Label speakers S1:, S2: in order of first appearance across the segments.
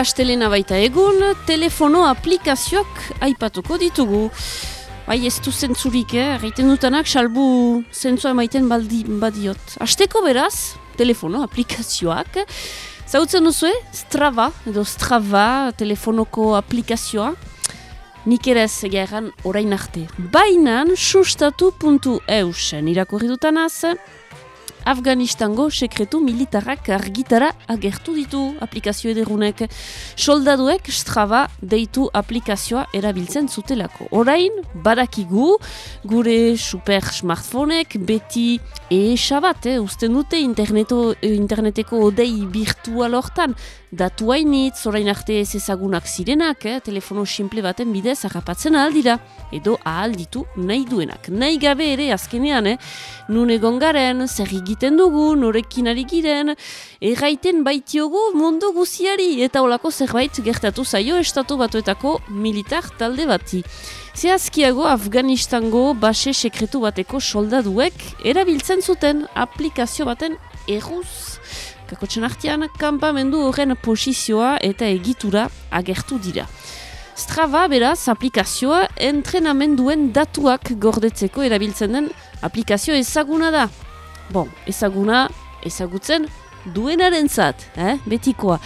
S1: Eta astelena baita egun, telefono aplikazioak aipatuko ditugu. Bai, ez du zentzurik, eh? Gaiten dutanak, salbu zentzua emaiten baldi, badiot. Asteko beraz, telefono aplikazioak. Zautzen duzu, Strava, edo Strava, telefonoko aplikazioa. Nik ere ez egeran orain arte. Bainan, sustatu.eus, irakurri dutanaz, Afganistango sekretu militarrak argitara agertu ditu aplikazio ederunek. Soldaduek Strava deitu aplikazioa erabiltzen zutelako. Orain, badakigu, gure super smartphonek beti esabat, eh, usten dute interneto, interneteko odei virtual hortan, datu hainitz, orain arte ez ezagunak zirenak, eh, telefono simple baten bidez harrapatzen aldira, edo ahal ditu nahi duenak. Nahi gabe ere azkenean, eh, nun egon garen, zer egiten dugu, norekin ari giren, erraiten baitiogu mundu guziari, eta olako zerbait gertatu zaio estatu batuetako militar talde bati. Zehazkiago Afganistango base sekretu bateko soldaduek erabiltzen zuten aplikazio baten erruz kakotxen artian, kampamendu horren posizioa eta egitura agertu dira. Strava beraz aplikazioa entrenamenduen datuak gordetzeko erabiltzen den aplikazio ezaguna da. Bon, ezaguna, ezagutzen duenaren zat, eh? betikoa.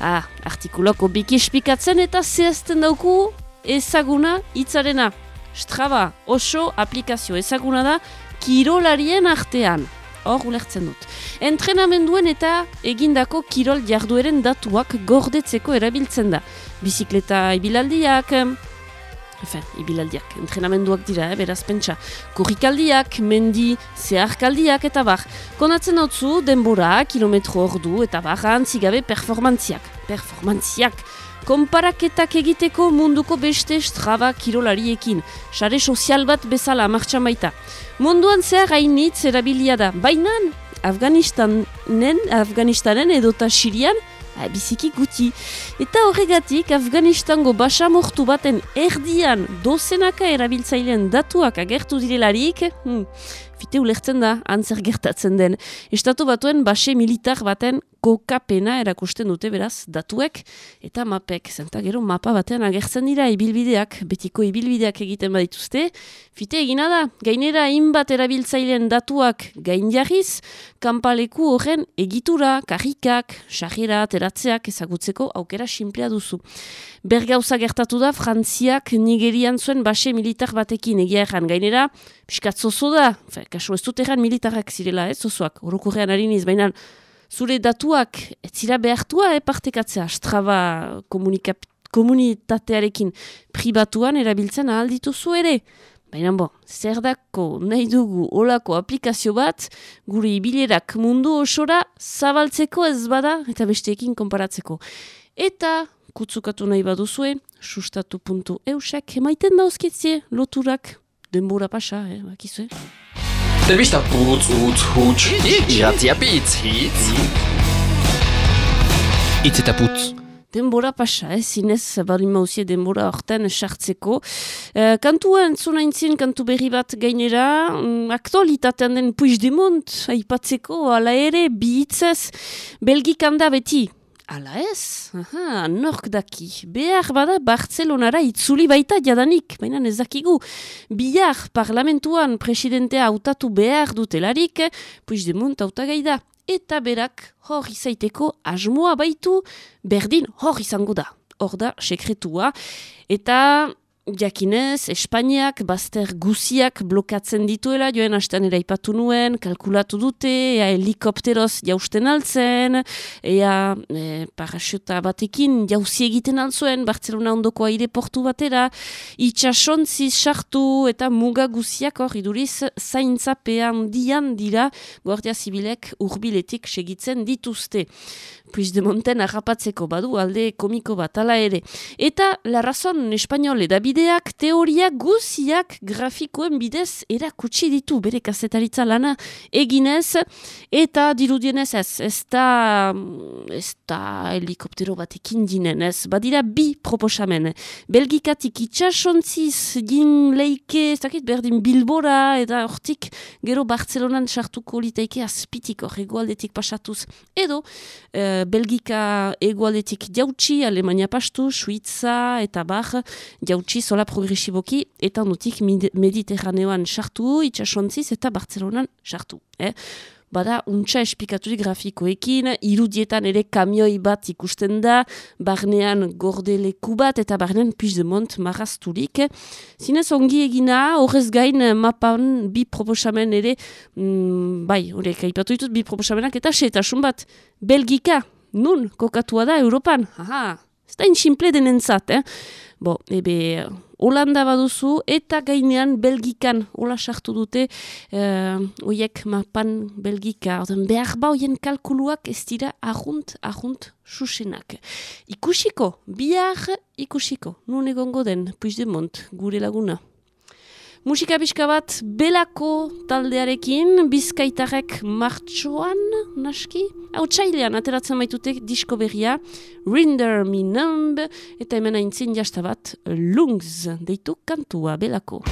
S1: Ah, artikuloko biki espikatzen eta zehazten dauku ezaguna hitzarena. Strava oso aplikazio ezaguna da kirolarien artean hor ulertzen dut. Entrenamenduen eta egindako kirol jardueren datuak gordetzeko erabiltzen da. Bizikleta ibilaldiak, efen, ibilaldiak, entrenamenduak dira, eh, beraz pentsa. Kurrikaldiak, mendi, zeharkaldiak eta bar. Konatzen hau denbora, kilometro ordu eta bar, antzigabe performantziak. Performantziak. Konparaketak egiteko munduko beste straba kirolariekin. Sare sozial bat bezala martxan baita. Munduan zehar hainitz erabilia da. Bainan, Afganistanen, Afganistanen edota Sirian, Ha, biziki guti. Eta horregatik, Afganistango basamortu baten erdian dozenaka erabiltzailean datuak agertu direlarik, hmm, fite ulertzen da, antzer gertatzen den. Estatu batuen base militar baten kokapena erakusten dute beraz datuek eta mapek. Zenta gero mapa batean agertzen dira ibilbideak, betiko ibilbideak egiten badituzte. Fite egina da, gainera inbat erabiltzaileen datuak gain jarriz, kanpaleku horren egitura, karrikak, sarrera, teratzeak ezagutzeko aukera simplea duzu. Bergauza gertatu da, Frantziak Nigerian zuen base militar batekin egia erran gainera, piskat zozo da, Fe, kaso ez dut erran militarrak zirela, ez zozoak, orokurrean hariniz, baina zure datuak ez zira behartua epartekatzea Strava komunitatearekin pribatuan erabiltzen ahal dituzu ere. Baina bo, zer dako nahi dugu olako aplikazio bat gure ibilerak mundu osora zabaltzeko ez bada eta besteekin konparatzeko. Eta kutsukatu nahi baduzue, sustatu.eusak emaiten dauzketzie loturak denbora pasa, eh, bakizue.
S2: Telebista putz, utz, huts, iratzia pitz, hitz. Itz eta putz.
S1: Denbora pasa, eh? zinez, bali mauzie denbora horten sartzeko. E, kantua entzuna intzin, kantu berri bat gainera, mm, aktualitatean den puiz demont, aipatzeko, ala ere, bihitzez, belgik handa beti, Ala ez, aha, nork daki. Behar bada Bartzelonara itzuli baita jadanik, baina ez dakigu. Bihar parlamentuan presidentea hautatu behar dutelarik, puis de munt da. Eta berak hor izaiteko asmoa baitu, berdin hor izango da. Hor da, sekretua. Eta Jakinez, Espainiak, bazter guziak blokatzen dituela, joen hastean eraipatu nuen, kalkulatu dute, ea helikopteroz jausten altzen, ea e, parasiota batekin jauzi egiten altzuen, Bartzelona ondoko aireportu batera, itxasontziz sartu eta muga guziak hor iduriz zaintzapean dian dira, Guardia Zibilek urbiletik segitzen dituzte. Puis de Monten harrapatzeko badu alde komiko bat ala ere. Eta la razon espainol edabide bideak teoria guziak grafikoen bidez erakutsi ditu bere kazetaritza lana eginez. Eta dirudienez ez ez da ez da helikoptero batekin dinen ez. Badira bi proposamen. Belgikatik itxasontziz gin leike ez dakit berdin bilbora eta hortik gero Bartzelonan sartuko liteike azpitik hor egualdetik pasatuz. Edo e, belgika egualdetik jautsi Alemania pastu, Suitza eta bar jautsi zola progresiboki eta notik mediterraneoan sartu, itxasontziz eta Bartzelonan sartu. Eh? Bada, untxa esplikaturik grafikoekin, irudietan ere kamioi bat ikusten da, barnean gordeleku bat eta barnean Puigdemont marrazturik. Zinez ongi egina, horrez gain mapan bi proposamen ere, mm, bai, horrek aipatu ditut, bi proposamenak eta setasun bat, Belgika, nun kokatua da Europan. Aha, ez da inximple denentzat, eh? Bo, ebe, Holanda baduzu eta gainean Belgikan hola sartu dute uh, oiek mapan Belgika. Oden, behar ba oien kalkuluak ez dira ahunt, ahunt susenak. Ikusiko, bihar ikusiko, nun egongo den, Puigdemont, gure laguna. Musika pixka bat belako taldearekin, bizkaitarek martxoan, naski? Hau txailean, ateratzen baitutek disko berria, Rinder Me Numb, eta hemen aintzin jastabat, Lungs, deitu kantua belako.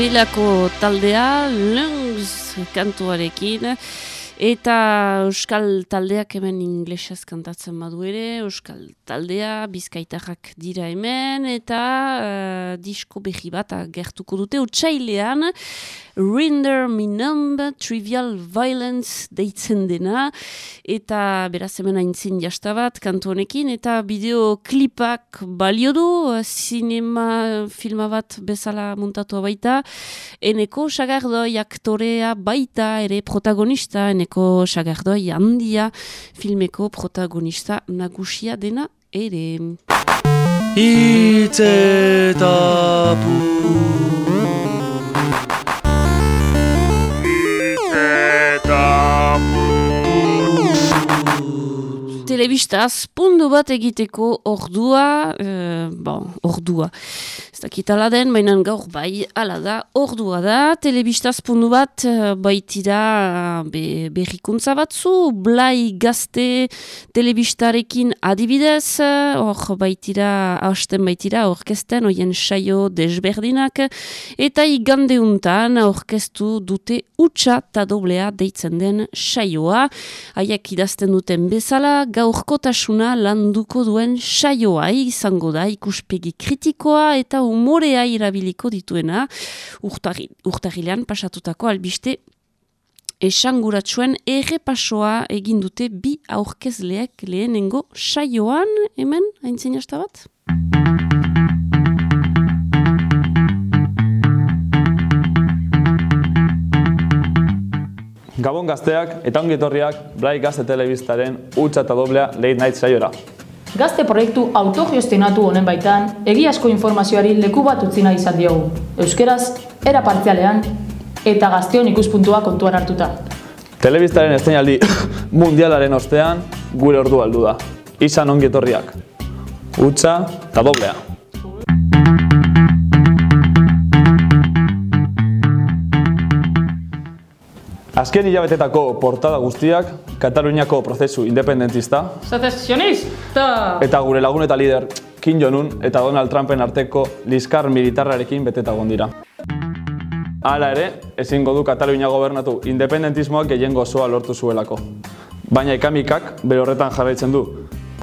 S1: Belako taldea, lungs kantuarekin, eta euskal taldeak hemen inglesez kantatzen badu ere, euskal taldea, bizkaitarrak dira hemen, eta uh, disko behi bat gertuko dute, utxailean, Rinder Minumb, Trivial Violence deitzen dena, eta beraz hemen aintzin jastabat kantu honekin, eta bideoklipak balio du, sinema filma bat bezala muntatu baita, eneko sagardoi aktorea baita ere protagonista, eneko sagardoi handia filmeko protagonista nagusia dena ere. Itzetapu telebistaz pundu bat egiteko ordua, e, bon, ordua, ez dakitala den, baina gaur bai, ala da, ordua da, telebistaz pundu bat eh, baitira be, berrikuntza batzu, blai gazte telebistarekin adibidez, hor baitira, hasten baitira, orkesten, oien saio desberdinak, eta igandeuntan orkestu dute utxa eta doblea deitzen den saioa, haiek idazten duten bezala, gaurkotasuna landuko duen saioa. Izango da ikuspegi kritikoa eta umorea irabiliko dituena urtagilean pasatutako albiste esanguratsuen errepasoa egin dute bi aurkezleek lehenengo saioan hemen haintzen bat?
S3: Gabon gazteak eta ongetorriak Blai Gazte Telebistaren utza eta doblea late night saiora.
S4: Gazte proiektu autogestionatu honen baitan, egiazko informazioari leku bat utzina izan diogu. Euskeraz, era partzialean, eta gazteon ikuspuntua kontuan hartuta.
S3: Telebistaren estenaldi mundialaren ostean, gure ordu aldu da. Izan ongetorriak. Utza eta doblea. Azken hilabetetako portada guztiak, Kataluniako prozesu independentista.
S4: Secesionista!
S3: Eta gure lagun eta lider, Kim Jong-un eta Donald Trumpen arteko liskar militarrarekin beteta dira. Hala ere, ezingo du Katalunia gobernatu independentismoak gehien gozoa lortu zuelako. Baina ikamikak bere horretan jarraitzen du.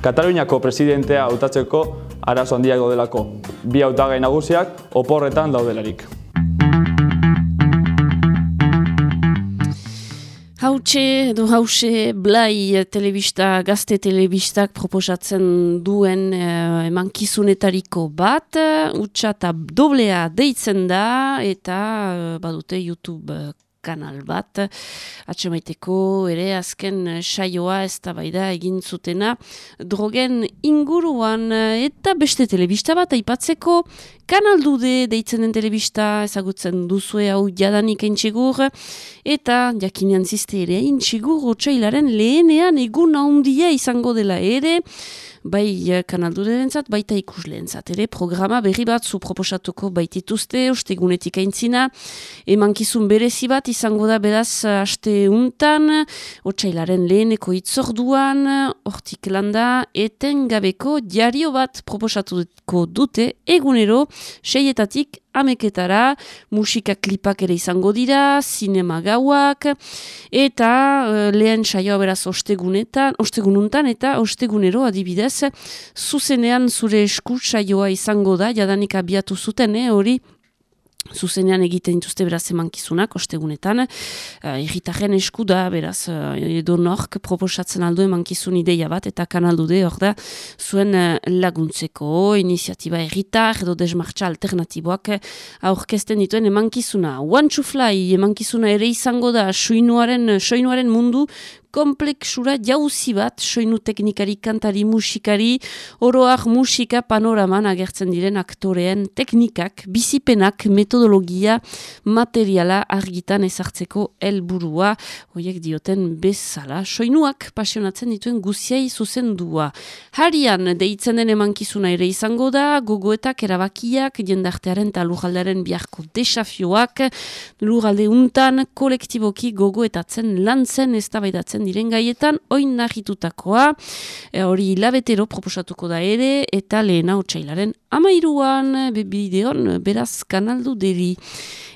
S3: Kataluniako presidentea hautatzeko arazo handiago delako. Bi hautagai nagusiak oporretan daudelarik.
S1: Hautxe edo hause blai telebista, gazte telebistak proposatzen duen eh, emankizunetariko bat, utxa eta doblea deitzen da eta eh, badute YouTube kanal bat, atxemaiteko ere azken saioa ez da egin zutena. Drogen inguruan eta beste telebista bat aipatzeko. Kanal dude deitzen den telebista ezagutzen duzue hau jadanik entxigur. Eta jakinean ziste ere entxigur otxailaren lehenean egun handia izango dela ere bai eh, kanalduren zat, baita ikusleen zat. Ere, programa berri bat zu proposatuko baitituzte, ostegunetik aintzina, emankizun berezi bat izango da beraz haste untan, otxailaren leheneko itzorduan, hortik landa, eten gabeko diario bat proposatuko dute, egunero, seietatik ameketara, musika klipak ere izango dira, sinema gauak, eta uh, lehen saioa beraz ostegunetan, ostegununtan, eta ostegunero adibidez, zuzenean zure esku saioa izango da, jadanik abiatu zuten, eh, hori, zuzenean egiten dituzte beraz emankizunak, ostegunetan, uh, erritaren esku da, beraz, uh, edo nork proposatzen aldo emankizun ideia bat, eta kanaldude hor da, zuen uh, laguntzeko, iniziatiba erritar, edo desmartza alternatiboak aurkezten dituen emankizuna. One to fly emankizuna ere izango da, soinuaren, soinuaren mundu, komplexura jauzi bat, soinu teknikari, kantari, musikari, oroak musika panoraman agertzen diren aktoreen teknikak, bizipenak, metodologia, materiala argitan ezartzeko helburua, horiek dioten bezala, soinuak pasionatzen dituen guziai zuzendua. Harian, deitzen den emankizuna ere izango da, gogoetak erabakiak, jendartearen eta lujaldaren biharko desafioak, lujalde untan, kolektiboki gogoetatzen lantzen, ez da gertatzen diren gaietan oin nahitutakoa, e, hori labetero proposatuko da ere, eta lehen hau txailaren amairuan, bideon, beraz kanaldu deri.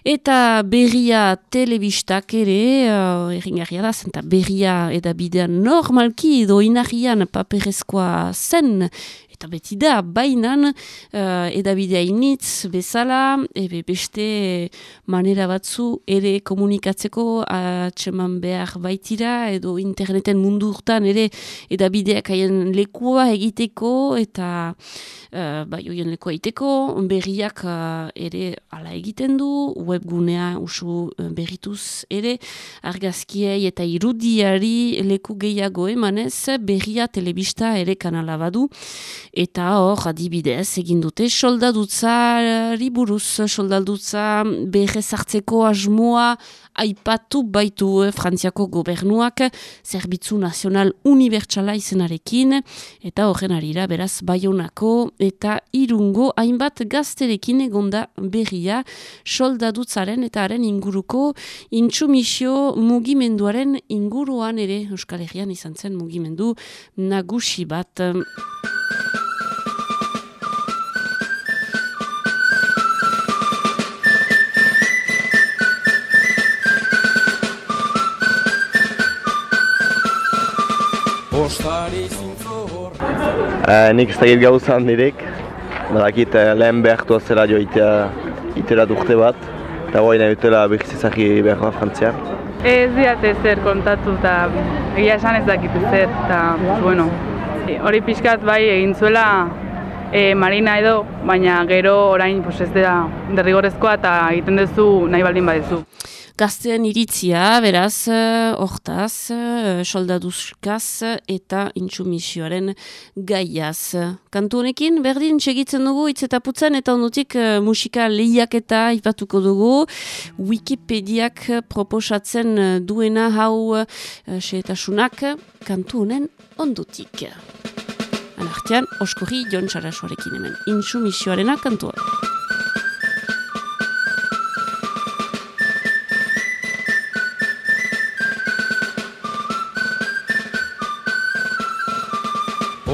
S1: Eta berria telebistak ere, uh, erringarria da, zenta berria edabidean normalki edo inarrian paperezkoa zen, eta beti da, bainan uh, edabidea initz bezala, ebe beste manera batzu ere komunikatzeko atseman behar baitira, edo interneten mundu urtan ere edabideak haien lekua egiteko, eta uh, bai oien lekoa egiteko, berriak uh, ere ala egiten du, webgunea usu berrituz ere, argazkiei eta irudiari leku gehiago emanez, berria telebista ere kanala badu, eta hor adibidez egin dute soldadutza buruz soldadutza berrezartzeko asmoa aipatu baitu eh, Frantziako gobernuak zerbitzu nazional unibertsala izenarekin eta horren arira beraz baionako eta irungo hainbat gazterekin egonda berria soldadutzaren eta haren inguruko intsumisio mugimenduaren inguruan ere Euskal Herrian izan zen mugimendu nagusi bat.
S5: Postari Uh, nik ez da gauzan nirek, badakit uh, lehen behartu zela joitea itera durte bat, eta guai nahi dutela behizizaki behar da frantzian.
S6: Ez diate zer kontatu eta egia esan ez dakit zer, eta bueno, hori pixkat bai egin zuela e, marina edo, baina gero orain pues, ez da derrigorezkoa eta egiten duzu nahi baldin badezu
S1: gaztean iritzia, beraz, uh, hortaz, uh, soldaduzkaz eta intsumisioaren gaiaz. Kantu honekin, berdin, segitzen dugu, hitz eta onutik uh, musika lehiak eta ipatuko dugu, Wikipediak proposatzen duena hau seetasunak kantu honen ondutik. Anartian, oskorri Jon Sarasuarekin hemen, intsumisioarena kantua.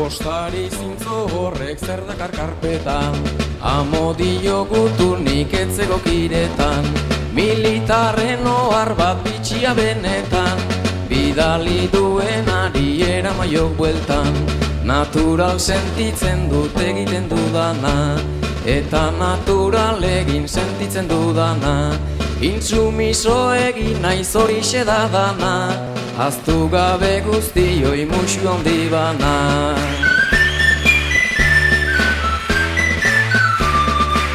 S7: Postari zintzo horrek zer dakar karpetan. Amodio gutu nik etzego kiretan. Militarren ohar bat bitxia benetan. Bidali duen ari eramaiok bueltan. Natural sentitzen dut egiten dudana. Eta natural egin sentitzen dudana Intsumiso egin naiz hori da dana. Aztu gabe guztioi musu handi bana.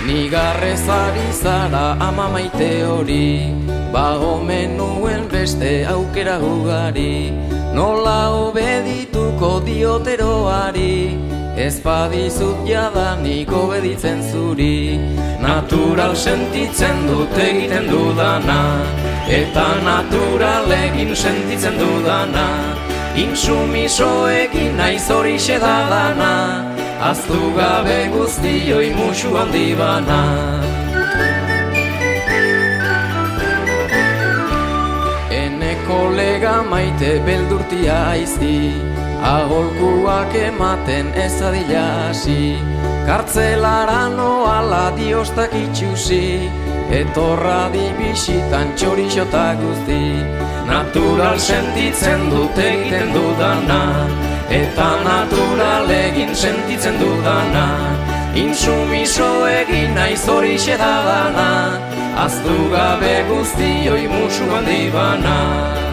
S7: Nigarrez ari zara ama maite hori. Ba omen nuen beste aukera ugari. Nola obedituko dioteroari Ez badizut jadanik obeditzen zuri. Natural sentitzen dut egiten dudana. Eta natural egin sentitzen dudana. Insumiso egin naiz hori dana Aztu gabe guztioi musu handi bana. Ene kolega maite beldurtia aizi Aholkuak ematen ez adila hasi Kartzelara noala diostak itxusi Etorra di bisitan txorixota guzti. Natural sentitzen dut egiten dudana Eta natural egin sentitzen dudana. Insumiso egin naiz hori dana Aztu gabe guzti oi musu handi bana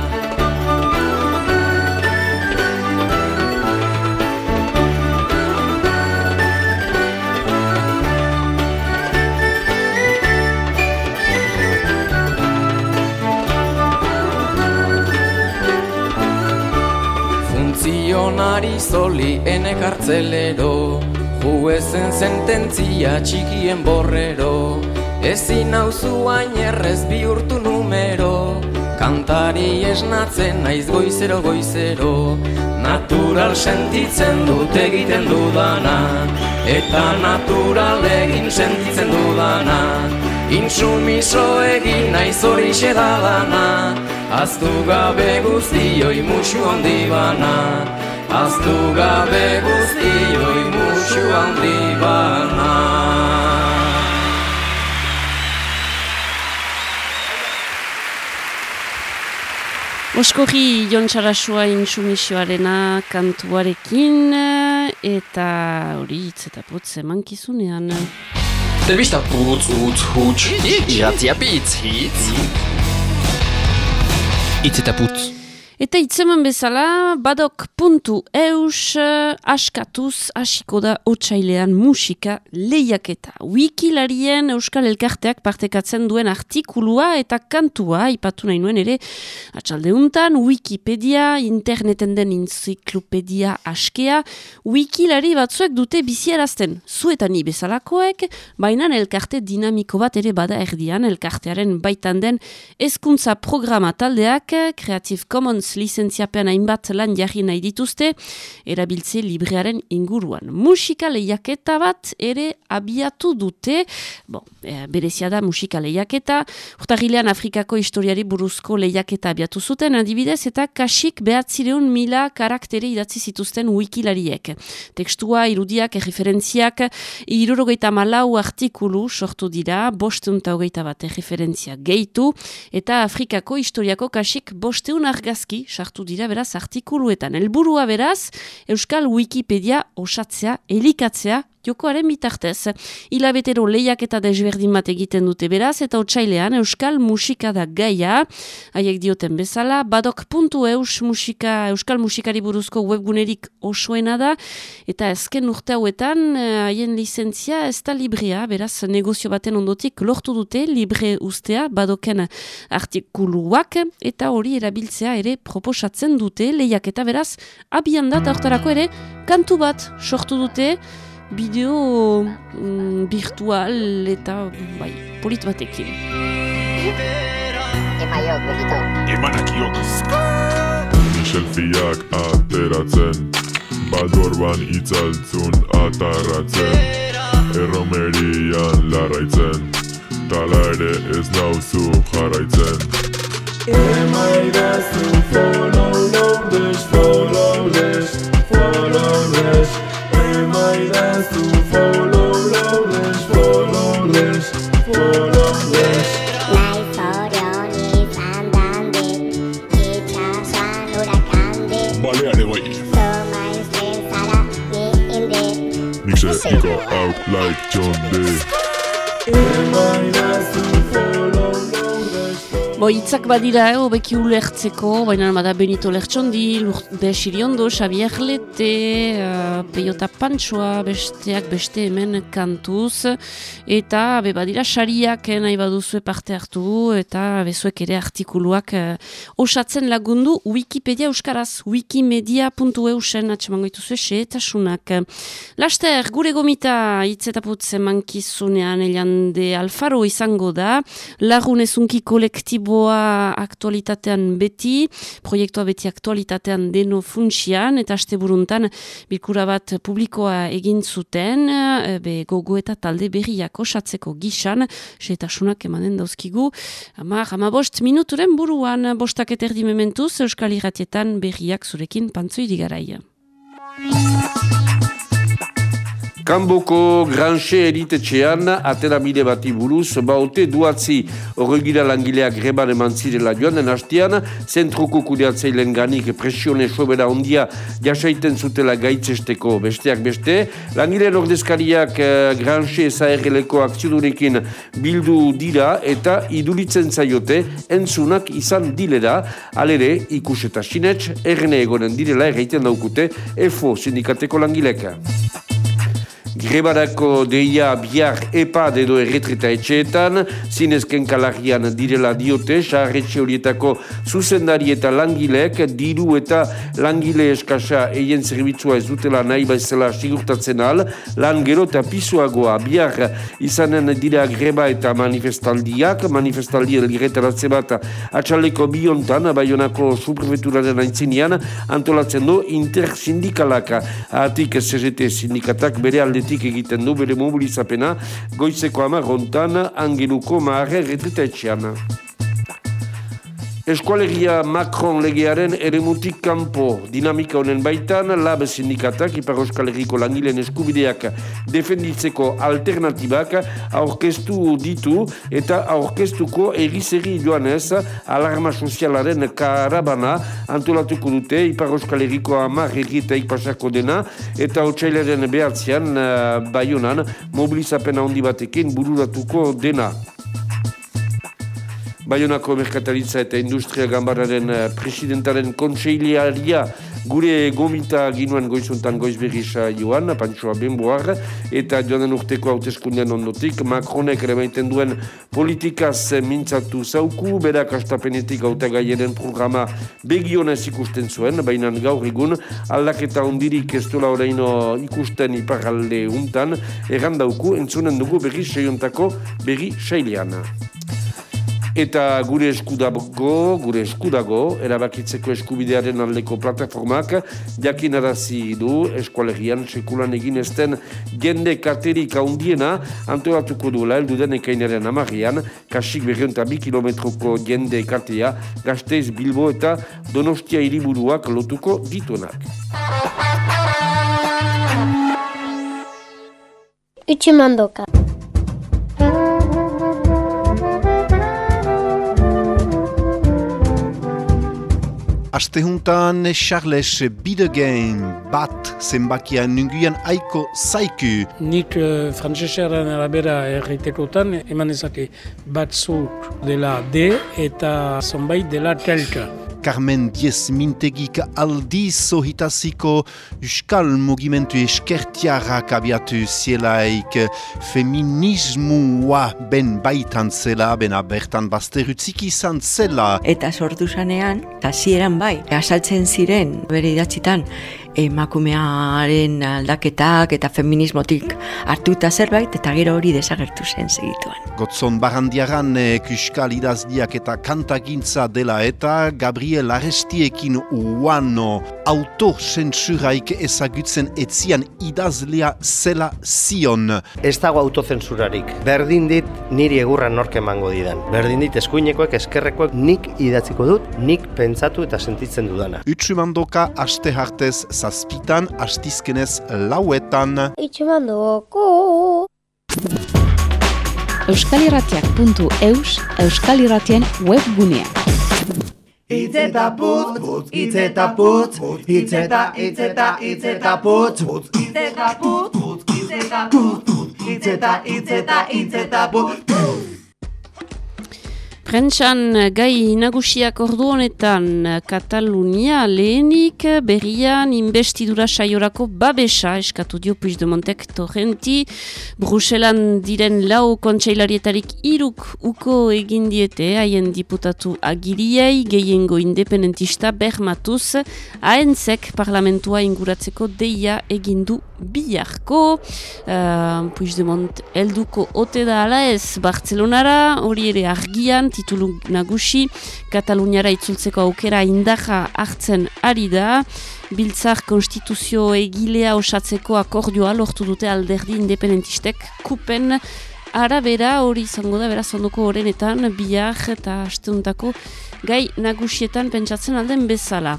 S7: Funtzionari zoli ene kartzelero Juezen sententzia txikien borrero. Ezin nauzu hain errez bihurtu numero Kantari esnatzen naiz goizero goizero. Natural sentitzen dut egiten dudana Eta natural egin sentitzen dudana. Insumiso egin naiz hori xedalana Aztu gabe guztioi musu handi bana Aztu gabe guztioi musu handi bana
S1: Oskorri Jon Sarasua insumisioarena kantuarekin eta hori hitz eta putz emankizunean.
S2: Telebista putz, utz, huts, iratzia pitz, hitz. Itz eta putz.
S1: Eta itzeman bezala, badok.eus askatuz hasiko da otxailean musika lehiaketa. Wikilarien Euskal Elkarteak partekatzen duen artikulua eta kantua, ipatu nahi nuen ere, atxaldeuntan, Wikipedia, interneten den enziklopedia askea, Wikilari batzuek dute biziarazten, zuetan ni bezalakoek, baina elkarte dinamiko bat ere bada erdian, elkartearen baitan den hezkuntza programa taldeak, Creative Commons lizentziapean hainbat lan jarri nahi dituzte, erabiltze librearen inguruan. Musika lehiaketa bat ere abiatu dute, bon, e, berezia da musika lehiaketa, urtagilean Afrikako historiari buruzko lehiaketa abiatu zuten, adibidez, eta kasik behatzireun mila karaktere idatzi zituzten wikilariek. Tekstua, irudiak, erreferentziak, irurogeita malau artikulu sortu dira, bosteunta hogeita bat erreferentzia gehitu, eta Afrikako historiako kasik bosteun argazki sartu dira beraz artikuluetan. Helburua beraz, Euskal Wikipedia osatzea, elikatzea, jokoaren bitartez. Ilabetero lehiak eta desberdin bat egiten dute beraz, eta otsailean Euskal Musika da gaia, haiek dioten bezala, badok.eus musika, Euskal Musikari buruzko webgunerik osoena da, eta ezken urte hauetan, eh, haien lizentzia ez da librea, beraz negozio baten ondotik lortu dute libre ustea, badoken artikuluak, eta hori erabiltzea ere proposatzen dute, lehiak eta beraz, abian da, hortarako ere, kantu bat sortu dute, bideo mm, virtual eta bai, polit batekin.
S8: Emaiok, begito.
S9: Emanakiok. Selfieak ateratzen, badorban itzaltzun atarratzen, erromerian larraitzen, tala ere ez nauzu jarraitzen. Emaidazu follow, loaders, follow emaidazu follow, loaders, follow this, follow this.
S8: Nahi zorion izan dande, itxasuan urakande,
S9: Baleare bai,
S8: zoma izten zara ni inde.
S9: nik ze iko out like John Day. Emaidazu follow, loaders,
S1: Bo, hitzak badira, eh, hobeki ulertzeko, baina bada Benito Lertxondi, Lourdes Iriondo, Xavier Lete, uh, Peiota Pantsoa, besteak beste hemen kantuz, eta be badira sariak eh, nahi baduzue parte hartu, eta bezuek ere artikuluak eh, osatzen lagundu Wikipedia Euskaraz, wikimedia.eusen atxemango ituzue xeetasunak. Laster, gure gomita hitz eta putz emankizunean eliande Alfaro izango da, lagun ezunki kolektiboa aktualitatean beti, proiektua beti aktualitatean deno funtsian, eta aste buruntan bilkura bat publikoa egin zuten, e, be, gogo eta talde berriak osatzeko gisan, setasunak emanen dauzkigu, ama, ama bost minuturen buruan, bostak eta erdi mementuz, Euskal Irratietan berriak zurekin pantzoi digaraia.
S10: Kanboko Granxe eritetxean atera bide bati buruz baute duatzi horregira langileak greban eman zirela joan den hastian zentruko kudeatzeilen ganik presione sobera ondia jasaiten zutela gaitzesteko besteak beste langileen ordezkariak eh, Granxe ezaerreleko akziodunekin bildu dira eta iduritzen zaiote entzunak izan dilera alere ikus eta sinets erne egonen direla erreiten daukute EFO sindikateko langileka. Grebarako deia bihar epa edo erretreta etxeetan, zinezken kalarian direla diote, saharretxe horietako zuzendari eta langilek, diru eta langile eskasa eien zerbitzua ez dutela nahi baizela sigurtatzen al, lan gero eta pisuagoa. Bihar izanen dira greba eta manifestaldiak, manifestaldi elgiretaratze bat atxaleko biontan, baionako subprefeturaren aintzinean, antolatzen du intersindikalak, atik CGT sindikatak bere aldetik egiten du bere mobilizapena goizeko ama gontan angeluko maharre retretetxean. Eskualegia Macron legearen eremutik kanpo dinamika honen baitan, lab sindikatak Ipar Euskal Herriko langileen eskubideak defenditzeko alternatibak aurkeztu ditu eta aurkeztuko egizeri joanez alarma sozialaren karabana antolatuko dute Ipar Euskal Herriko amar egiteik pasako dena eta otxailaren behatzean uh, baionan mobilizapena handi batekin bururatuko dena. Baionako Merkataritza eta Industria Gambararen eh, presidentaren konseiliaria gure gomita ginuen goizuntan goizberisa joan, Pantsoa Benboar, eta joan urteko hauteskundean ondotik, Macronek ere maiten duen politikaz mintzatu zauku, berak astapenetik hautagaiaren programa begionez ikusten zuen, baina gaur egun aldaketa ondirik ez duela oraino ikusten iparalde untan, errandauku entzunen dugu berri seiontako berri sailean. Eta gure eskudago, gure eskudago, erabakitzeko eskubidearen aldeko plataformak, jakin arazi du eskualegian sekulan egin ezten jende katerik haundiena antolatuko duela heldu den ekainaren amarrian, kasik berrienta bi kilometroko jende katea, gazteiz Bilbo eta Donostia hiriburuak lotuko dituenak.
S8: Utsumandoka.
S11: Astehuntan Charles Bidegen bat zenbakia nunguian aiko zaiku.
S12: Nik uh, frantzesaren arabera erreitekotan eman ezake batzuk dela D eta zonbait dela telka.
S11: Carmen Diez Mintegik aldiz zohitaziko Euskal Mugimentu Eskertiarrak abiatu zielaik feminismua ben baitan zela, bena bertan bazterutzik izan zela.
S13: Eta sortu zanean, eta zieran bai, asaltzen ziren, bere idatzitan, emakumearen aldaketak eta feminismotik hartuta zerbait, eta gero hori desagertu zen segituan.
S11: Gotzon barandiaran Euskal idazdiak eta kantagintza dela eta Gabriel Arestiekin uano autozentsuraik ezagutzen etzian idazlea zela zion.
S14: Ez dago autozentsurarik. Berdin dit niri egurra nork emango didan. Berdin dit eskuinekoek, eskerrekoek nik idatziko dut, nik pentsatu eta sentitzen dudana.
S11: Utsumandoka aste hartez zazpitan, astizkenez lauetan.
S8: Utsumandoko.
S15: euskalirratiak.eus euskalirratien webgunea.
S16: Itz eta putz, itz eta putz, itz eta, itz eta, itz eta putz, itz eta putz, itz eta putz, itz eta, itz eta, itz eta putz.
S1: Prentxan gai nagusiak ordu honetan Katalunia lehenik berrian investidura saiorako babesa eskatu dio Puigdemontek torrenti. Bruselan diren lau kontseilarietarik iruk uko egin diete haien diputatu agiriei gehiengo independentista bermatuz. Haentzek parlamentua inguratzeko deia egindu biharko uh, Puigdemont elduko ote da ala ez? Bartzelonara hori ere argian titulu nagusi Kataluniara itzultzeko aukera indaja hartzen ari da. Biltzar konstituzio egilea osatzeko akordioa lortu dute alderdi independentistek kupen arabera hori izango da beraz ondoko horrenetan bihar eta asteuntako gai nagusietan pentsatzen alden bezala.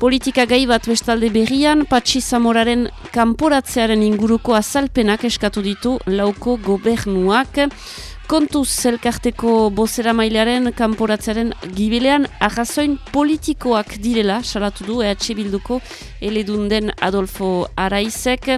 S1: Politika gai bat bestalde berrian, Patxi Zamoraren kanporatzearen inguruko azalpenak eskatu ditu lauko gobernuak, kontuz zelkarteko bozera mailaren kanporatzearen gibilean arrazoin politikoak direla, salatu du EH Bilduko eledunden Adolfo Araizek,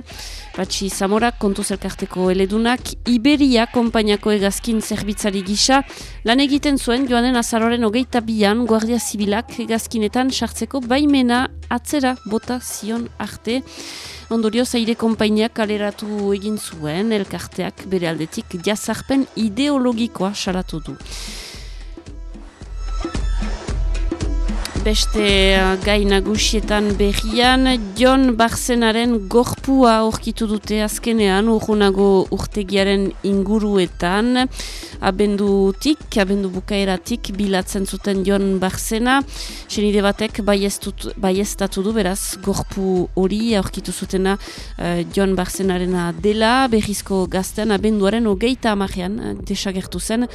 S1: Patxi Zamora kontu zelkarteko eledunak, Iberia konpainako egazkin zerbitzari gisa, lan egiten zuen joanen azaroren hogeita bian Guardia Zibilak egazkinetan sartzeko baimena atzera bota zion arte. Ondorioz aire konpainiak kaleratu egin zuen, elkarteak bere aldetik jazarpen ideologikoa salatu du. Beste uh, gai nagusietan berrian, John Barzenaren gorpua aurkitu dute azkenean, urgunago urtegiaren inguruetan, abendutik, abendu bukaeratik bilatzen zuten John Barzena, senide batek baiestatu du, beraz, gorpu hori aurkitu zutena uh, John Barzenarena dela, berrizko gaztean, abenduaren hogeita amarean, uh, desagertu zen,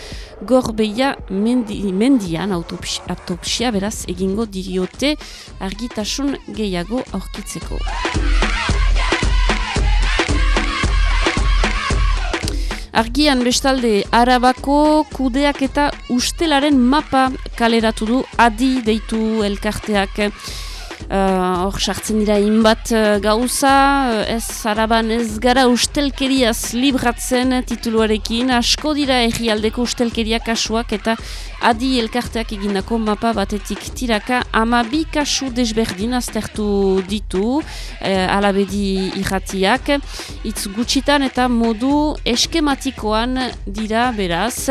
S1: gorbeia mendi, mendian autopsia beraz egingo diote argitasun gehiago aurkitzeko. Argian bestalde Arabako kudeak eta ustelaren mapa kaleratu du adi deitu elkarteak. Uh, hor uh, sartzen dira inbat uh, gauza, uh, ez araban ez gara ustelkeriaz libratzen tituluarekin, asko dira egialdeko ustelkeria kasuak eta adi elkarteak egindako mapa batetik tiraka ama bi kasu desberdin aztertu ditu uh, alabedi irratiak, itz gutxitan eta modu eskematikoan dira beraz,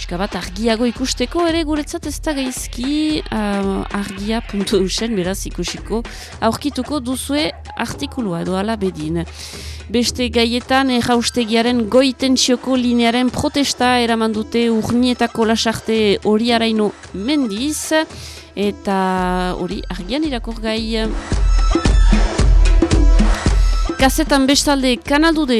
S1: Eska bat argiago ikusteko ere guretzat ez da gaizki uh, argia.eusen beraz ikusiko aurkituko duzue artikulua edo ala bedin. Beste gaietan erraustegiaren goiten txioko linearen protesta eraman dute urnietako lasarte hori araino mendiz eta hori argian irakor gai. Kazetan bestalde kanaldu de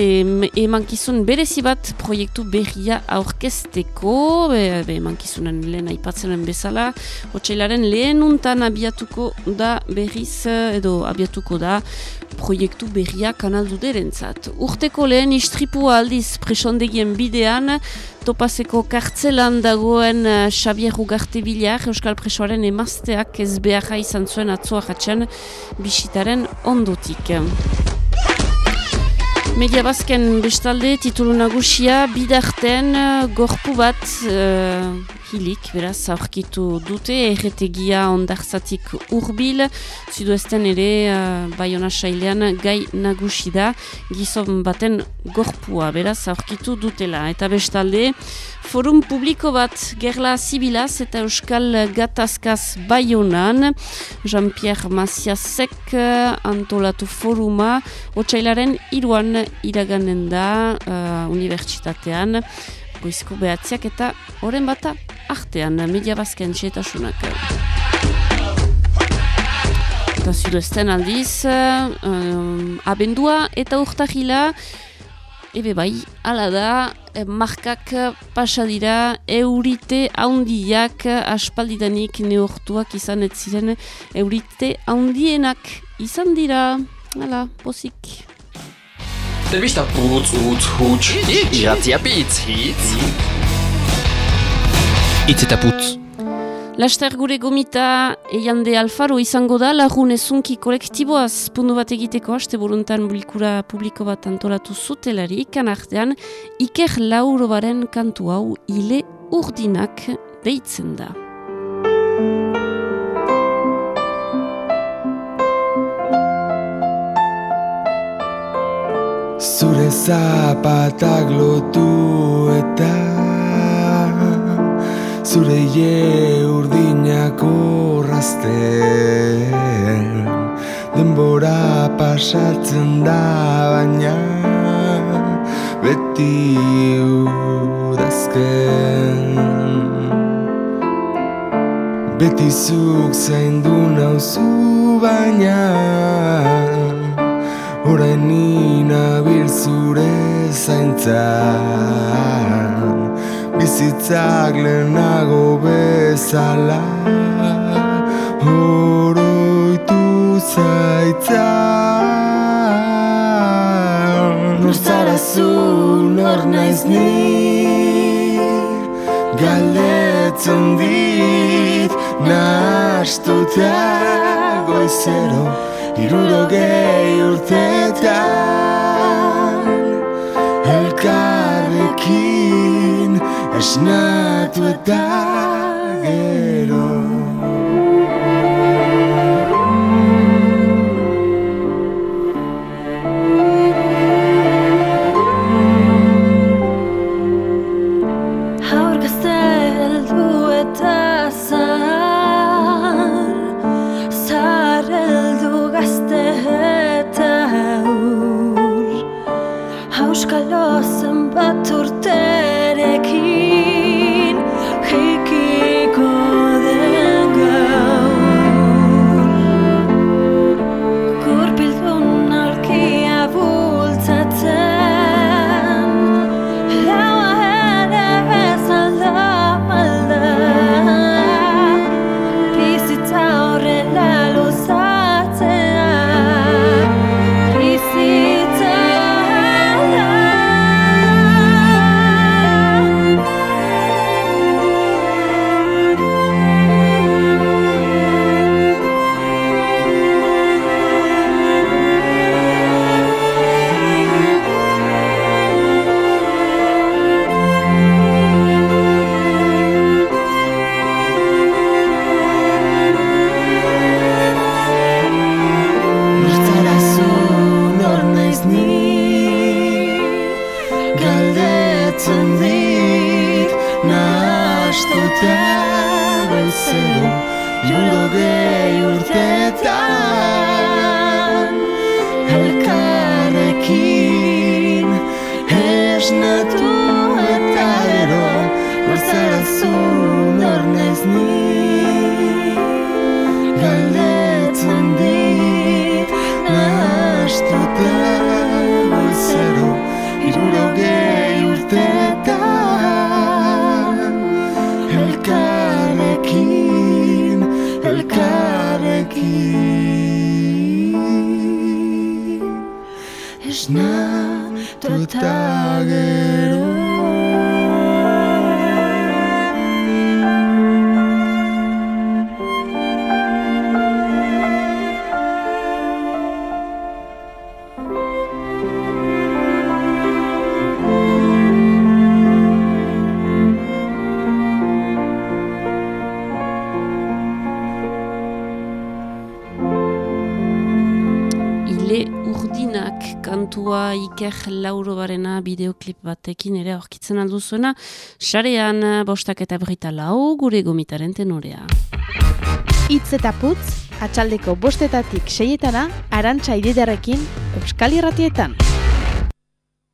S1: emankizun berezi bat proiektu berria aurkezteko, be, be emankizunen lehen aipatzenen bezala, otxailaren lehen untan abiatuko da berriz, edo abiatuko da proiektu berria kanaldu derentzat. Urteko lehen istripu aldiz presondegien bidean, topazeko kartzelan dagoen uh, Xavier Ugarte Bilar, Euskal Presoaren emazteak ez beharra izan zuen atzoa jatzen bisitaren ondotik. Media bazken bestalde titulu nagusia bidarten uh, gorpu bat uh, hilik, beraz, aurkitu dute, erretegia ondartzatik urbil, zuduesten ere, uh, Bayona Sailean gai nagusi da, gizon baten gorpua, beraz, aurkitu dutela. Eta bestalde, forum publiko bat gerla zibilaz eta euskal gatazkaz Bayonan, Jean-Pierre Maciasek antolatu foruma, otxailaren iruan iraganen da uh, unibertsitatean, goizko behatziak eta horren bata artean, media bazken txetasunak. Eta zuduesten aldiz, uh, abendua eta urtahila, ebe bai, ala da, eh, markak pasa dira, eurite haundiak aspaldidanik neortuak izan ez ziren, eurite haundienak izan dira, ala, pozik.
S2: Telebista putz, utz, huts, iratzia pitz, hitz. Itz eta putz.
S1: Laster gure gomita eiande alfaro izango da, lagun ezunki kolektiboaz pundu bat egiteko, haste buruntan bulikura publiko bat antolatu zutelari, ikan artean, iker lauro baren kantu hau ile urdinak deitzen da.
S17: Zure zapatak lotu eta Zure ie urdinak urrazten. Denbora pasatzen da baina Beti udazken. Beti zuk zaindu nauzu baina Horain nina zure zaintzan. Bizitzak lehenago bezala Horoitu zaitzan. Nor zara zu, nor naiz ni Galdetzen dit, nastuta goizero Iruro gehi urtetan Elkarrekin esnatu eta gero
S1: kantua Iker Lauro barena bideoklip batekin ere aurkitzen alduzuena. Sarean bostak eta brita lau gure gomitaren tenorea.
S15: Itz eta putz, atxaldeko bostetatik seietana, arantxa ididarekin, Euskal Irratietan.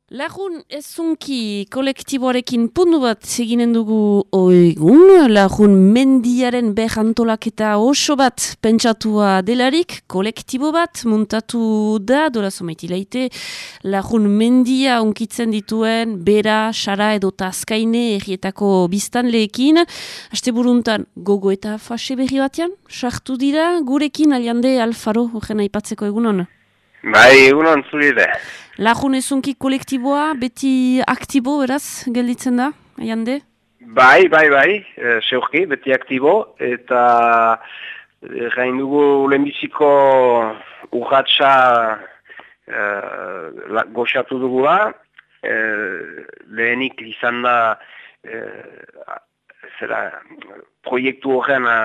S1: Lagun ezunki kolektiboarekin pundu bat eginen dugu oigun, lagun mendiaren behantolaketa oso bat pentsatua delarik, kolektibo bat muntatu da, dola leite, lagun mendia unkitzen dituen, bera, sara edo tazkaine errietako biztanleekin, haste buruntan gogo eta fase berri batean, sartu dira, gurekin aliande alfaro, horren aipatzeko egunon.
S18: Bai, egunon zurire.
S1: Lagun ezunki kolektiboa, beti aktibo, beraz, gelditzen da, aiande?
S18: Bai, bai, bai, e, seurki, beti aktibo, eta e, gain dugu lehenbiziko urratxa e, la, goxatu dugula, e, lehenik izan da e, zera, proiektu horren a,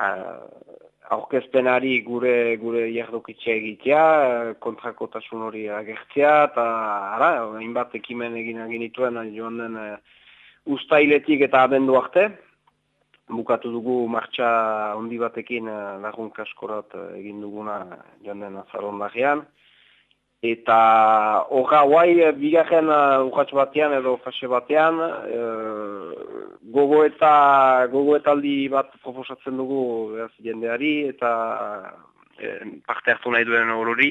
S18: a, aurkezpenari gure gure jardokitxe egitea, kontrakotasun hori agertzea, eta ara, hainbat ekimen egin genituen joan den e, ustailetik eta abendu arte. Bukatu dugu martxa handi batekin e, lagun kaskorat egin duguna joan den azarondarian. Eta horra guai, bigarren uh, urratx batean edo fase batean, uh, gogo eta gogoetaldi bat proposatzen dugu beraz, jendeari eta uh, parte hartu nahi duen horori.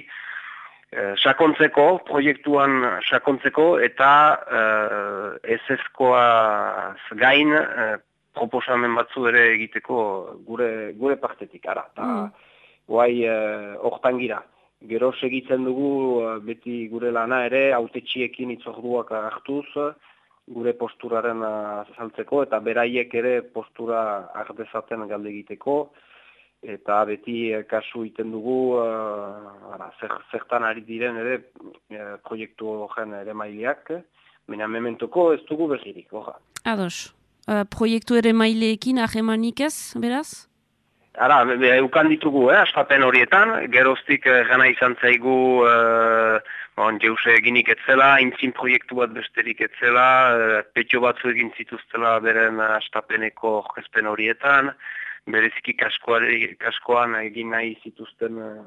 S18: Uh, sakontzeko, proiektuan sakontzeko eta uh, ez-ezkoa gain uh, proposamen batzu ere egiteko gure, gure partetik, ara. Ta, guai, uh, hortan gira. Gero segitzen dugu beti gure lana ere, autetxiekin itzorduak hartuz, gure posturaren azaltzeko, eta beraiek ere postura ardezaten galde egiteko, eta beti kasu iten dugu, uh, ara, zer, zertan ari diren ere uh, proiektu horren ere maileak, mena mementoko ez dugu berririk, horra.
S1: Ados, uh, proiektu ere maileekin ahemanik ez, beraz?
S18: Ara, eukan ditugu, eh, astapen horietan, geroztik eh, gana izan zaigu eh, bon, jeuse eginik etzela, intzin proiektu bat besterik etzela, eh, petxo batzu egin zituztela beren astapeneko orkezpen horietan, bereziki kaskoari, kaskoan egin nahi zituzten eh,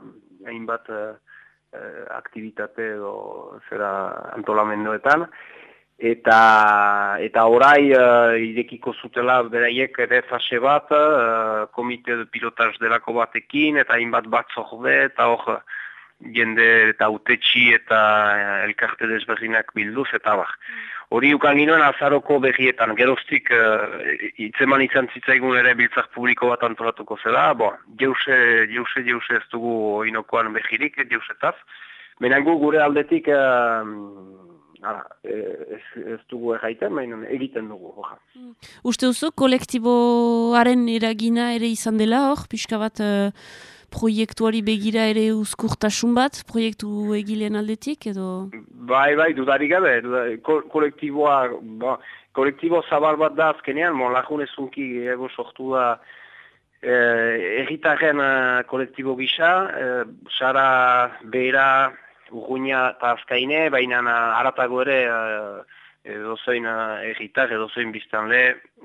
S18: hainbat eh, eh, aktivitate edo zera antolamenduetan. Eta eta orai uh, irekiko zutela beraiek ere fase bat, uh, komite de pilotaz delako batekin, eta hainbat bat zorbe, eta hor jende eta utetxi eta uh, elkarte desberdinak bilduz, eta bar. Hori ukan ginoen azaroko berrietan, geroztik uh, itzeman izan zitzaigun ere biltzak publiko bat antolatuko zela, bo, jeuse, jeuse, jeuse ez dugu inokoan behirik, jeusetaz. Benangu gure aldetik... Uh, Ara, ez, ez dugu erraiten, baina egiten dugu. Oja.
S1: Uste duzu, kolektiboaren eragina ere izan dela hor, pixka bat uh, proiektuari begira ere uzkurtasun bat, proiektu egileen aldetik, edo?
S18: Bai, bai, dudarik gabe, ko, kolektiboa, ba, kolektibo zabal bat da azkenean, mon lagun ezunki ego sortu da eh, erritarren uh, kolektibo gisa, eh, Sara, Beira, Urruña eta Azkaine, baina haratago ere uh, edozein uh, erritar, edozein biztanle,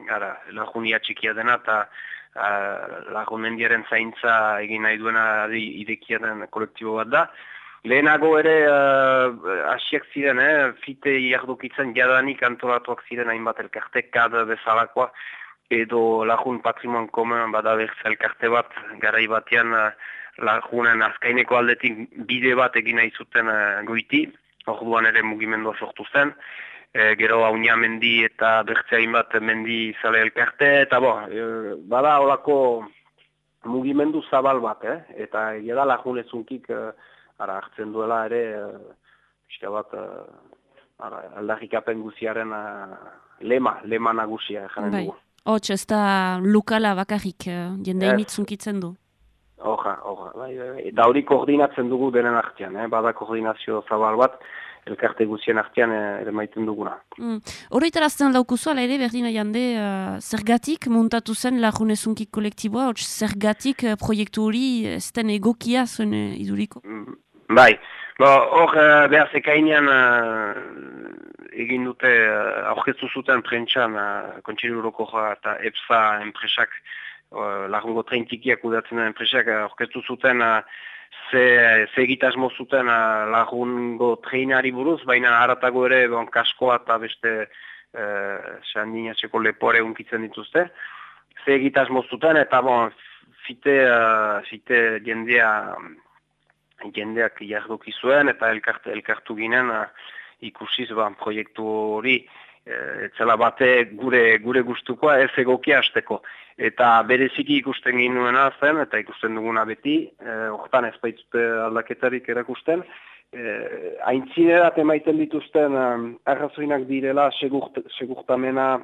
S18: gara, lagunia txikia dena, eta uh, lagun mendiaren zaintza egin nahi duena idekiaren kolektibo bat da. Lehenago ere hasiak ziren, eh, fite jardukitzen jadanik antolatuak ziren hainbat elkarte kad bezalakoa, edo lagun patrimon komen bada elkarte bat, garai batean lagunen azkaineko aldetik bide bat egin nahi zuten uh, goiti, orduan ere mugimendua sortu zen, e, gero haunia mendi eta bertzeain bat mendi zale elkarte, eta bo, e, bada holako mugimendu zabal bat, eh? eta egia da lagunezunkik e, ara hartzen duela ere, e, bat, e, ara, aldarrikapen guziaren e, lema, lema nagusia, janen bai. dugu.
S1: Hots, ez da lukala bakarrik, jende initzunkitzen du.
S18: Oja, oja, bai, bai, bai. Eta hori koordinatzen dugu denen artean, eh? bada koordinazio zabal bat, elkarte guzien artean eh, ere maiten duguna.
S1: Mm. Horretarazten daukuzu, ala ere, berdina jande, uh, zergatik muntatu zen lagunezunkik kolektiboa, hor zergatik uh, proiektu hori ez den egokia zuen uh, iduriko? Mm,
S18: bai, hor uh, behar zekainean uh, egin dute uh, aurkezu zuten prentxan uh, kontsinu eta EPSA enpresak lagungo tren tikiak udatzen den enpresak uh, orkestu zuten uh, ze, ze egitasmo zuten uh, lagungo treinari buruz, baina haratago ere bon, kaskoa eta beste uh, lepore unkitzen dituzte. Ze egitasmo zuten eta bon, fite, uh, fite jendea jendeak jardoki zuen eta elkartu, elkartu ginen uh, ikusiz ban, proiektu hori etzela bate gure gure gustukoa ez egokia hasteko eta bereziki ikusten ginuena zen eta ikusten duguna beti eh, hortan ez baitzute aldaketarik erakusten. Eh, aintzinerat emaiten dituzten eh, arrazoinak direla segurt, segurtamena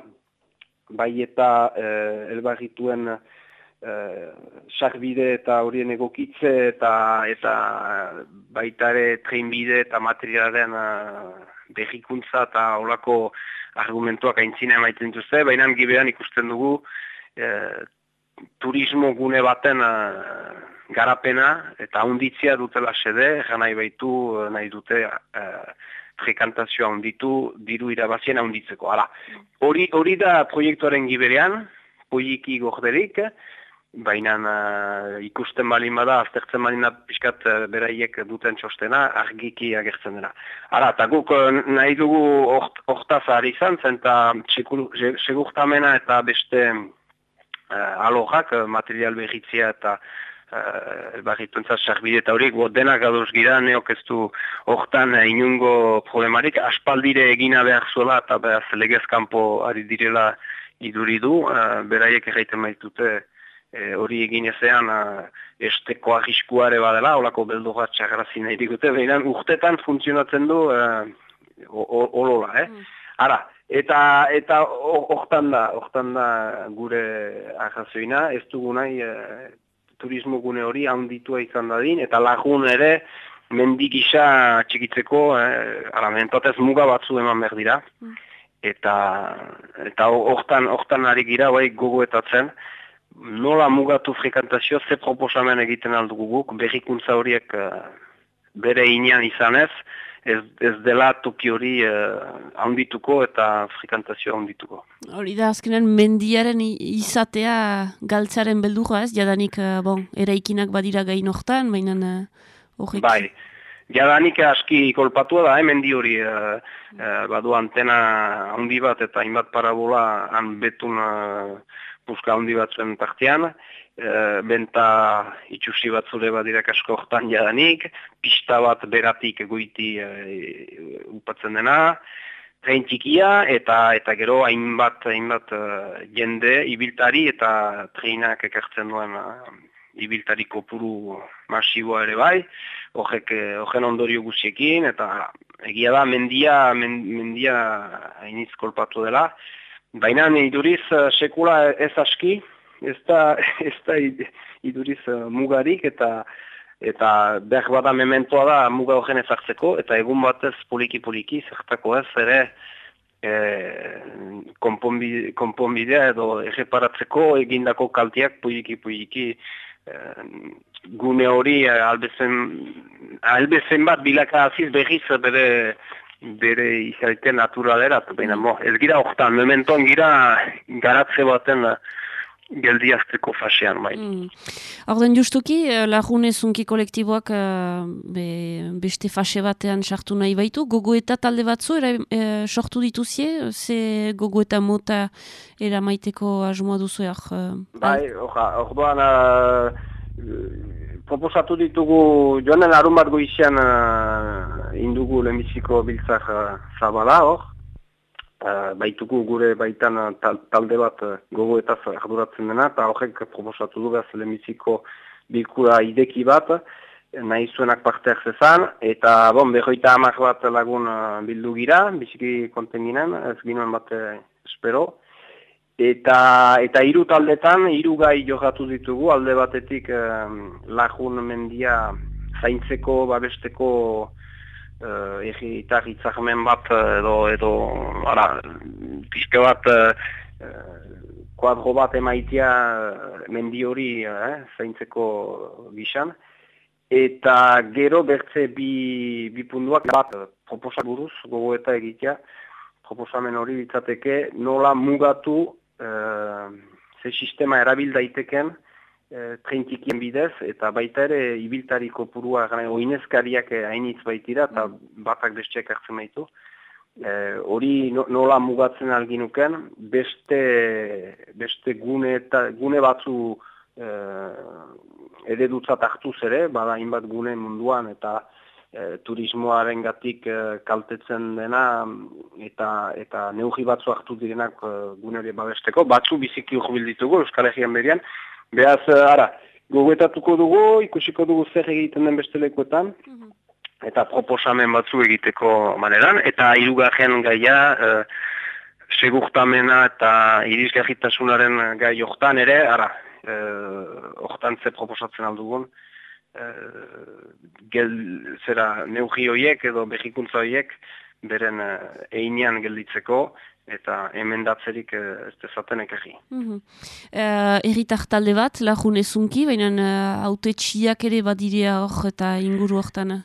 S18: bai eta eh, elbarrituen eh, sarbide eta horien egokitze eta eta baitare treinbide eta materialen eh, berrikuntza eta olako argumentuak aintzina emaiten dituzte, baina gibean ikusten dugu e, turismo gune baten e, garapena eta hunditzia dutela sede, nahi baitu e, nahi dute e, frekantazioa hunditu, diru irabazien hunditzeko. Hori, hori da proiektuaren giberean, poiki gorderik, baina uh, ikusten balin bada, aztertzen balin da pixkat uh, beraiek duten txostena, argiki agertzen dena. Hala, eta guk nahi dugu hortaz ari izan, zen segurtamena eta beste uh, alohak, uh, material berritzia eta uh, barrituntza sarbide eta horiek, denak adoz gira, neok ez du hortan uh, inungo problemarik, aspaldire egina behar zuela eta behar legezkampo ari direla iduridu, uh, beraiek erraiten maitute, E, hori egin ezean esteko arriskuare badela, holako beldoa txagrazi nahi digute, behinan urtetan funtzionatzen du e, olola, eh? Mm. Ara, eta eta hortan da, hortan da gure arrazoina, ez dugu nahi e, turismo gune hori handitua izan dadin, eta lagun ere mendik isa txikitzeko, eh, ara, mentotez muga batzu eman behar dira, mm. eta eta hortan, hortan ari gira, bai, gogoetatzen, nola mugatu frekantazio ze proposamen egiten aldugu guk, berrikuntza horiek uh, bere inean izanez, ez, ez dela toki hori uh, handituko eta frekantazio handituko.
S1: Hori da, azkenen mendiaren izatea galtzaren beldura ez, jadanik, uh, bon, eraikinak badira gain hortan, baina
S18: horrek... bai, jadanik aski kolpatua da, eh, mendi hori, uh, uh, badu antena handi bat eta hainbat parabola han betun puska handi batzuen tartean, e, benta itxusi batzure badira kasko hortan jadanik, pista bat beratik egoiti e, upatzen dena, tren txikia eta eta gero hainbat hainbat uh, jende ibiltari eta treinak ekartzen duen uh, ibiltari kopuru masiboa ere bai, horrek horren ondorio guziekin eta egia da mendia mendia hainiz kolpatu dela, Baina iduriz uh, sekula ez aski, ez da, ez da iduriz uh, mugarik eta eta behar bada mementoa da muga horren ezartzeko eta egun batez poliki-poliki zertako ez ere e, konponbidea edo erreparatzeko egindako kaltiak poliki-poliki e, gune hori albezen, albezen bat bilaka aziz berriz bere bere izaiten naturalera, baina mo, ez gira hortan, mementoan gira garatze baten geldiazteko fasean bai.
S1: Mm. Orden justuki, eh, lagune zunki kolektiboak eh, be, beste fase batean sartu nahi baitu, gogo eta talde batzu era, e, sortu dituzie, ze gogo eta mota era maiteko asmoa duzu eak?
S18: bai, orduan uh, proposatu ditugu joanen arun bat goizian uh, indugu lehenbiziko biltzak uh, zabala hor, Baituko gure baitan talde bat uh, gogo eta arduratzen dena, eta horrek proposatu du behar zelemiziko bilkura ideki bat, nahi zuenak parte zezan, eta bon, behoita amak bat lagun bildu gira, biziki konten ginen, ez ginoen bat espero, eta eta hiru taldetan, hiru gai jogatu ditugu, alde batetik uh, lagun mendia zaintzeko, babesteko, uh, egitar itzahmen bat eh, edo, edo ara, pixke bat uh, kuadro bat emaitia mendi hori eh, zaintzeko gizan. Eta gero bertze bi, bi punduak bat proposa buruz gogo eta egitea proposamen hori ditzateke nola mugatu uh, ze sistema erabil daiteken e, trentikien bidez, eta baita ere ibiltari kopurua oinezkariak hainitz baitira, eta mm. batak bestiak hartzen baitu. E, hori nola mugatzen alginuken, beste, beste gune, eta, gune batzu e, eredutzat hartuz ere, bada inbat gune munduan, eta e, turismoaren gatik e, kaltetzen dena, eta, eta neugi batzu hartu direnak e, gune hori babesteko, batzu biziki urbil ditugu, Euskal Herrian berian, Beaz, eh, ara, goguetatuko dugu, ikusiko dugu zer egiten den beste lekuetan, mhm. eta proposamen batzu egiteko maneran, eta irugarren gaia, e, segurtamena eta irisgarritasunaren gai hortan ere, ara, e, hortan ze proposatzen aldugun, e, gel, zera, neugi hoiek edo behikuntza hoiek, beren e, einean gelditzeko, eta emendatzerik eh, ez dezaten ekerri.
S1: Mm -hmm. uh, talde bat, lagun ezunki, baina haute txiak ere badirea hor eta inguru hortan?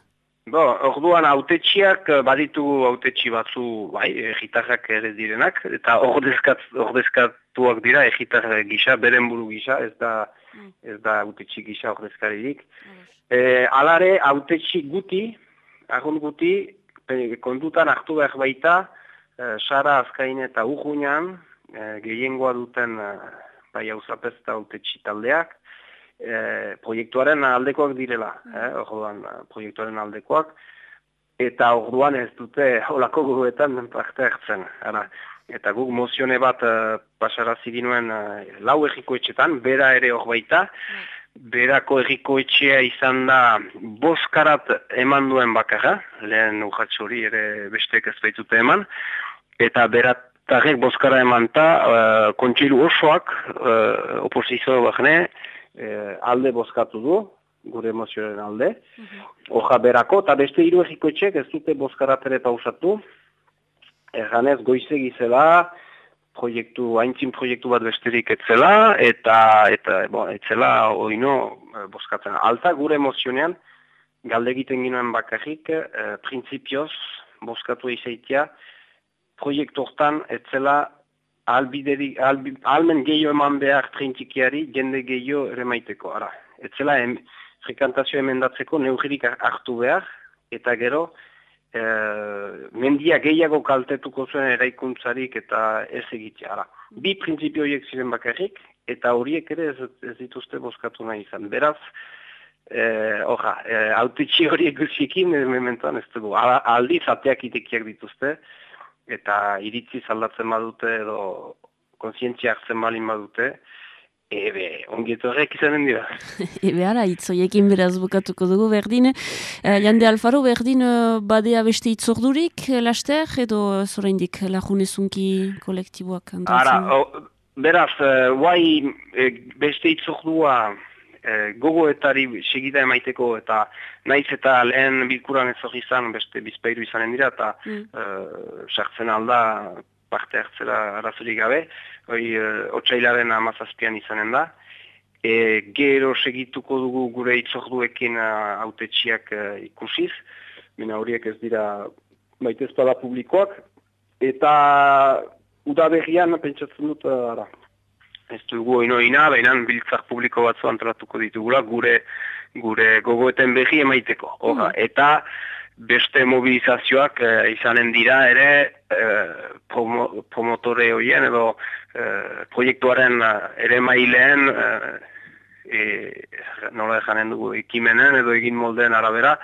S18: Bo, orduan haute txiak baditu haute txi batzu, bai, egitarrak ere direnak, eta ordezkatuak dira egitar gisa, beren buru gisa, ez da, mm. ez da haute txi gisa ordezkaririk. Mm. E, alare, haute txi guti, agun guti, kondutan hartu behar baita, Eh, Sara azkain eta urgunean, e, gehiengoa duten e, bai hauzapez eta taldeak, proiektuaren aldekoak direla, mm. orduan, proiektuaren aldekoak, eta orduan ez dute holako guguetan parte hartzen. Ara, eta guk mozione bat e, pasarazi ginuen lau egiko etxetan, bera ere hor baita, mm. berako egiko etxea izan da boskarat eman duen bakarra, lehen urratxori ere besteek ez baitute eman, eta beratarek bozkara eman eta uh, kontsilu osoak uh, oposizio uh, alde bozkatu du, gure emozioaren alde. Oja berako, eta beste hiru egiko etxek ez dute bozkaratere pausatu. Erganez goizegi zela, proiektu, haintzin proiektu bat besterik etzela, eta, eta bon, etzela oino bozkatzen. Alta gure emozionean, galde egiten ginoen bakarrik, uh, prinsipioz, bozkatu izaitia, proiektu hortan etzela albideri, albi, almen gehiago eman behar trintzikiari jende gehiago ere maiteko. Ara, etzela em, frikantazio emendatzeko neugirik hartu behar, eta gero e, mendia gehiago kaltetuko zuen eraikuntzarik eta ez egitea. Ara, bi printzipio horiek ziren bakarrik, eta horiek ere ez, ez dituzte bozkatu nahi izan. Beraz, Eh, oja, eh, autitxi horiek guziekin, mementoan ez dugu, aldi zateak itekiak dituzte, eta iritzi zaldatzen badute edo konsientzia hartzen balin badute, ebe, ongietu horrek izanen dira.
S1: ebe, ara, itzoiekin beraz bukatuko dugu, berdin. Eh, jande Alfaro, berdin, eh, badea beste itzordurik, eh, laster, edo zoraindik lagunezunki kolektiboak?
S18: Ara, o, beraz, guai beste itzordua e, gogoetari segida emaiteko eta naiz eta lehen bilkuran ez hori izan beste bizpeiru izanen dira eta mm. e, sartzen alda parte hartzera arazurik gabe, hori e, otxailaren amazazpian izanen da. E, gero segituko dugu gure itzorduekin autetxiak e, ikusiz, bina horiek ez dira baita ezpada publikoak, eta udaberrian pentsatzen dut, ara, ez dugu oinoina, baina biltzak publiko batzu antratuko ditugula, gure gure gogoeten behi emaiteko. Oga, mm. Eta beste mobilizazioak eh, izanen dira ere eh, promo, promotore horien edo eh, proiektuaren ere maileen eh, e, nola janen dugu ekimenen edo egin moldeen arabera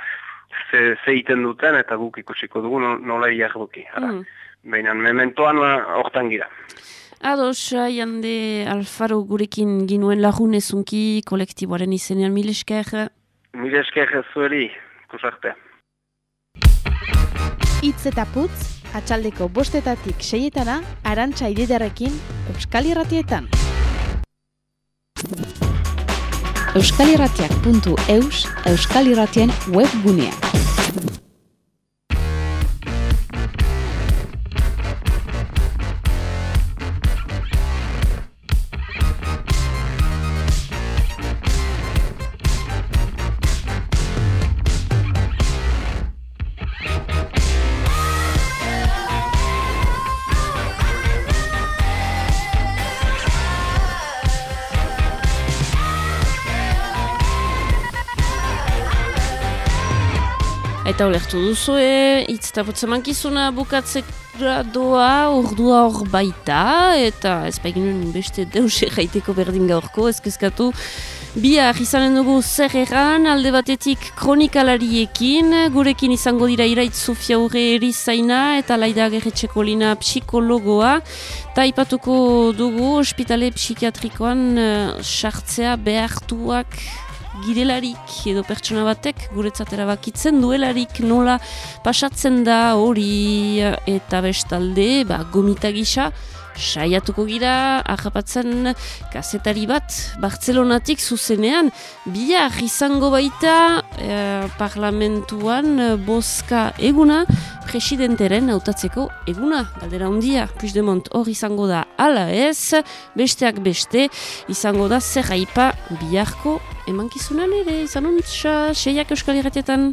S18: ze, ze iten duten eta guk ikusiko dugu nola iak duki. Mm. Baina mementoan hortan gira.
S1: Ados, jande Alfaro gurekin ginuen lagun ezunki kolektiboaren izenean mil esker.
S18: Mil esker zueri, kusarte.
S15: Itz eta putz, atxaldeko bostetatik seietana, arantxa ididarekin, Euskal Irratietan. Euskalirratiak.eus, Euskal Irratien webguneak.
S1: Eta olertu duzue, hitz eta mankizuna bukatzera doa, ordua hor baita, eta ez baigin beste deuse jaiteko berdin gaurko, ezkezkatu. Bia, izanen dugu zer erran, alde batetik kronikalariekin, gurekin izango dira iraitz Sofia Urre erizaina eta laida gerretxeko lina psikologoa. Ta ipatuko dugu, ospitale psikiatrikoan uh, sartzea behartuak girelarik edo pertsona batek guretzat erabakitzen duelarik nola pasatzen da hori eta bestalde ba, gomita gisa saiatuko gira ahapatzen kazetari bat Bartzelonatik zuzenean. Bihar izango baita eh, parlamentuan eh, boska eguna presidenteren hautatzeko eguna. Galdera handia Puigdemont hor izango da ala ez besteak beste izango da zer haipa biharko emankizunan ere izan ontsa seiak euskal irratietan